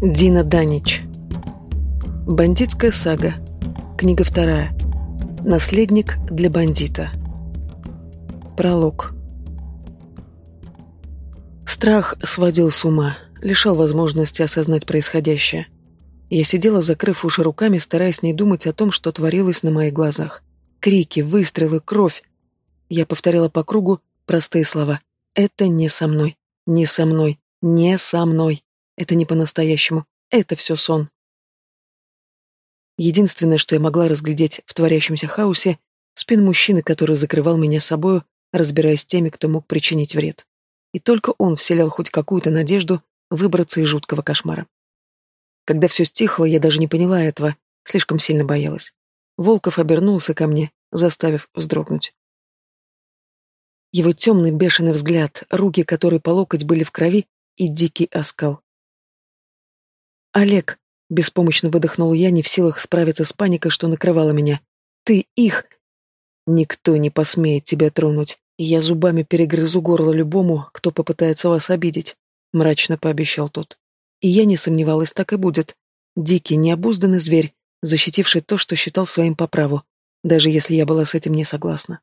Дина Данич. Бандитская сага. Книга вторая. Наследник для бандита. Пролог. Страх сводил с ума, лишал возможности осознать происходящее. Я сидела, закрыв уши руками, стараясь не думать о том, что творилось на моих глазах. Крики, выстрелы, кровь. Я повторяла по кругу простые слова. «Это не со мной, не со мной, не со мной». Это не по-настоящему. Это все сон. Единственное, что я могла разглядеть в творящемся хаосе, спин мужчины, который закрывал меня собою, разбираясь с теми, кто мог причинить вред. И только он вселял хоть какую-то надежду выбраться из жуткого кошмара. Когда все стихло, я даже не поняла этого, слишком сильно боялась. Волков обернулся ко мне, заставив вздрогнуть. Его темный бешеный взгляд, руки, которые по локоть были в крови, и дикий оскал. «Олег!» — беспомощно выдохнул я, не в силах справиться с паникой, что накрывала меня. «Ты их!» «Никто не посмеет тебя тронуть, я зубами перегрызу горло любому, кто попытается вас обидеть», — мрачно пообещал тот. И я не сомневалась, так и будет. Дикий, необузданный зверь, защитивший то, что считал своим по праву, даже если я была с этим не согласна.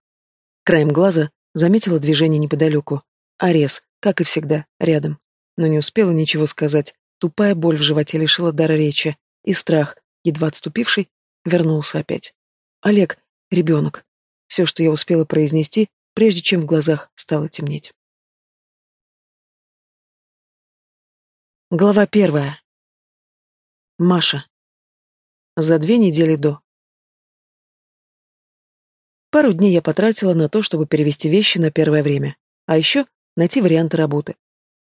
Краем глаза заметила движение неподалеку. Арес, как и всегда, рядом. Но не успела ничего сказать, Тупая боль в животе лишила дара речи, и страх, едва отступивший, вернулся опять. «Олег, ребенок». Все, что я успела произнести, прежде чем в глазах стало темнеть. Глава первая. Маша. За две недели до. Пару дней я потратила на то, чтобы перевести вещи на первое время, а еще найти варианты работы.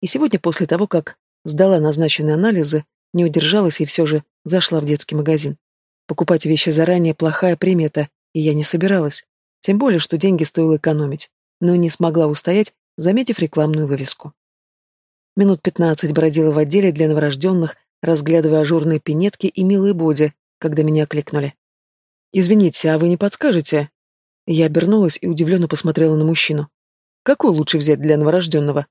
И сегодня, после того, как Сдала назначенные анализы, не удержалась и все же зашла в детский магазин. Покупать вещи заранее – плохая примета, и я не собиралась. Тем более, что деньги стоило экономить. Но не смогла устоять, заметив рекламную вывеску. Минут пятнадцать бродила в отделе для новорожденных, разглядывая ажурные пинетки и милые боди, когда меня окликнули. «Извините, а вы не подскажете?» Я обернулась и удивленно посмотрела на мужчину. «Какой лучше взять для новорожденного?»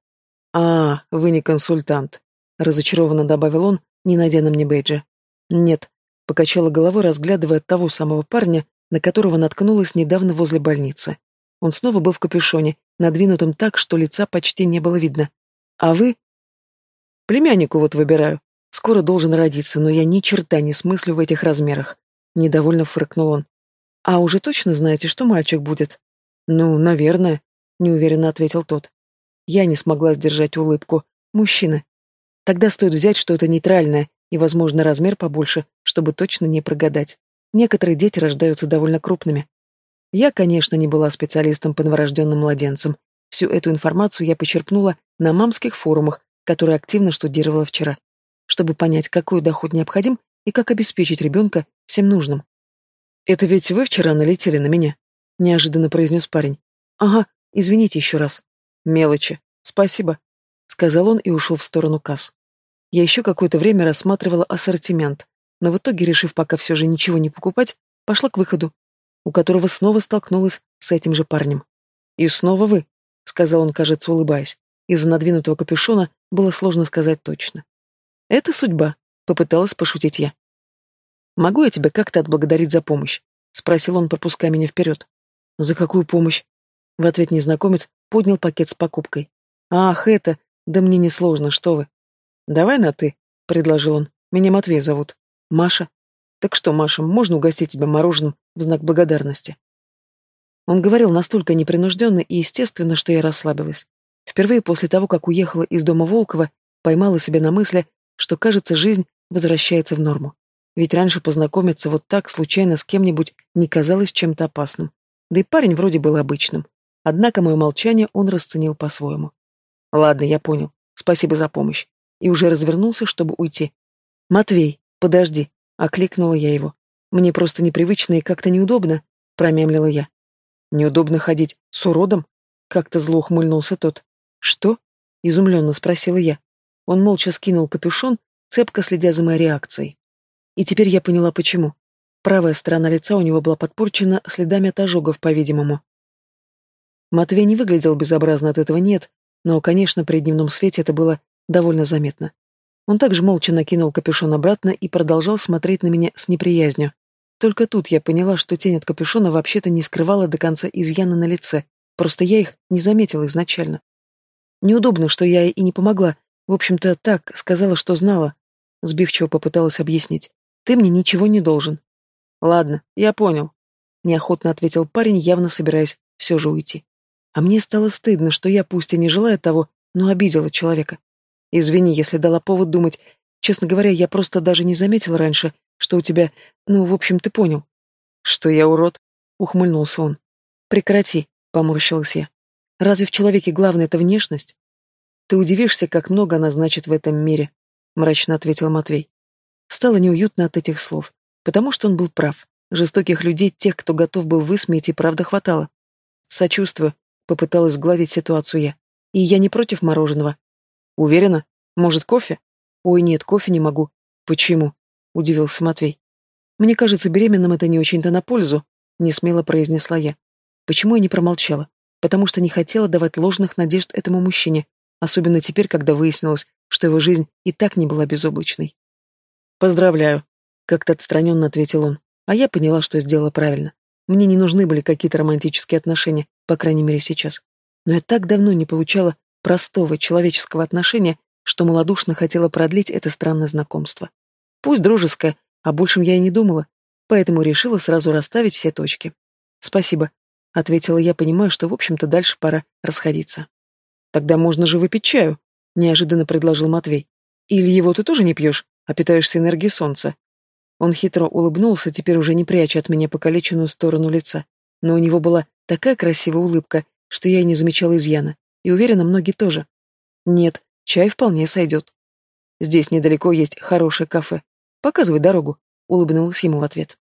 «А, вы не консультант разочарованно добавил он, не найдя на мне бейджа. Нет, покачала головой, разглядывая того самого парня, на которого наткнулась недавно возле больницы. Он снова был в капюшоне, надвинутом так, что лица почти не было видно. А вы? Племяннику вот выбираю. Скоро должен родиться, но я ни черта не смыслю в этих размерах. Недовольно фыркнул он. А уже точно знаете, что мальчик будет? Ну, наверное, неуверенно ответил тот. Я не смогла сдержать улыбку. Мужчина, Тогда стоит взять что-то нейтральное и, возможно, размер побольше, чтобы точно не прогадать. Некоторые дети рождаются довольно крупными. Я, конечно, не была специалистом по новорожденным младенцам. Всю эту информацию я почерпнула на мамских форумах, которые активно штудировала вчера, чтобы понять, какой доход необходим и как обеспечить ребенка всем нужным. «Это ведь вы вчера налетели на меня?» — неожиданно произнес парень. «Ага, извините еще раз». «Мелочи. Спасибо», сказал он и ушел в сторону касс. Я еще какое-то время рассматривала ассортимент, но в итоге, решив пока все же ничего не покупать, пошла к выходу, у которого снова столкнулась с этим же парнем. «И снова вы», — сказал он, кажется, улыбаясь. Из-за надвинутого капюшона было сложно сказать точно. «Это судьба», — попыталась пошутить я. «Могу я тебя как-то отблагодарить за помощь?» — спросил он, пропуская меня вперед. «За какую помощь?» В ответ незнакомец поднял пакет с покупкой. «Ах, это, да мне не сложно, что вы. Давай на «ты», — предложил он. Меня Матвей зовут. Маша. Так что, Маша, можно угостить тебя мороженым в знак благодарности? Он говорил настолько непринужденно и естественно, что я расслабилась. Впервые после того, как уехала из дома Волкова, поймала себя на мысли, что, кажется, жизнь возвращается в норму. Ведь раньше познакомиться вот так случайно с кем-нибудь не казалось чем-то опасным. Да и парень вроде был обычным. Однако мое молчание он расценил по-своему. Ладно, я понял. Спасибо за помощь. И уже развернулся, чтобы уйти. Матвей, подожди, окликнула я его. Мне просто непривычно и как-то неудобно, промямлила я. Неудобно ходить с уродом? Как-то зло ухмыльнулся тот. Что? изумленно спросила я. Он молча скинул капюшон, цепко следя за моей реакцией. И теперь я поняла, почему. Правая сторона лица у него была подпорчена следами от ожогов, по-видимому. Матвей не выглядел безобразно от этого, нет, но, конечно, при дневном свете это было довольно заметно. Он также молча накинул капюшон обратно и продолжал смотреть на меня с неприязнью. Только тут я поняла, что тень от капюшона вообще-то не скрывала до конца изъяна на лице, просто я их не заметила изначально. Неудобно, что я и не помогла. В общем-то, так, сказала, что знала. Сбивчиво попыталась объяснить. Ты мне ничего не должен. Ладно, я понял. Неохотно ответил парень, явно собираясь все же уйти. А мне стало стыдно, что я, пусть и не желая того, но обидела человека. Извини, если дала повод думать. Честно говоря, я просто даже не заметила раньше, что у тебя... Ну, в общем, ты понял. Что я урод? Ухмыльнулся он. Прекрати, поморщилась я. Разве в человеке главное это внешность? Ты удивишься, как много она значит в этом мире, мрачно ответил Матвей. Стало неуютно от этих слов, потому что он был прав. Жестоких людей, тех, кто готов был высмеять, и правда хватало. Сочувствую, попыталась сгладить ситуацию я. И я не против мороженого. Уверена? Может, кофе? Ой, нет, кофе не могу. Почему? Удивился Матвей. Мне кажется, беременным это не очень-то на пользу, несмело произнесла я. Почему я не промолчала? Потому что не хотела давать ложных надежд этому мужчине, особенно теперь, когда выяснилось, что его жизнь и так не была безоблачной. Поздравляю, как-то отстраненно ответил он. А я поняла, что сделала правильно. Мне не нужны были какие-то романтические отношения, по крайней мере сейчас. Но я так давно не получала простого человеческого отношения, что малодушно хотела продлить это странное знакомство. Пусть дружеское, а большем я и не думала, поэтому решила сразу расставить все точки. «Спасибо», — ответила я, понимая, что, в общем-то, дальше пора расходиться. «Тогда можно же выпить чаю», — неожиданно предложил Матвей. «Или его ты тоже не пьешь, а питаешься энергией солнца?» Он хитро улыбнулся, теперь уже не пряча от меня покалеченную сторону лица. Но у него была такая красивая улыбка, что я и не замечала изъяна. И уверена, многие тоже. Нет, чай вполне сойдет. Здесь недалеко есть хорошее кафе. Показывай дорогу, улыбнулась ему в ответ.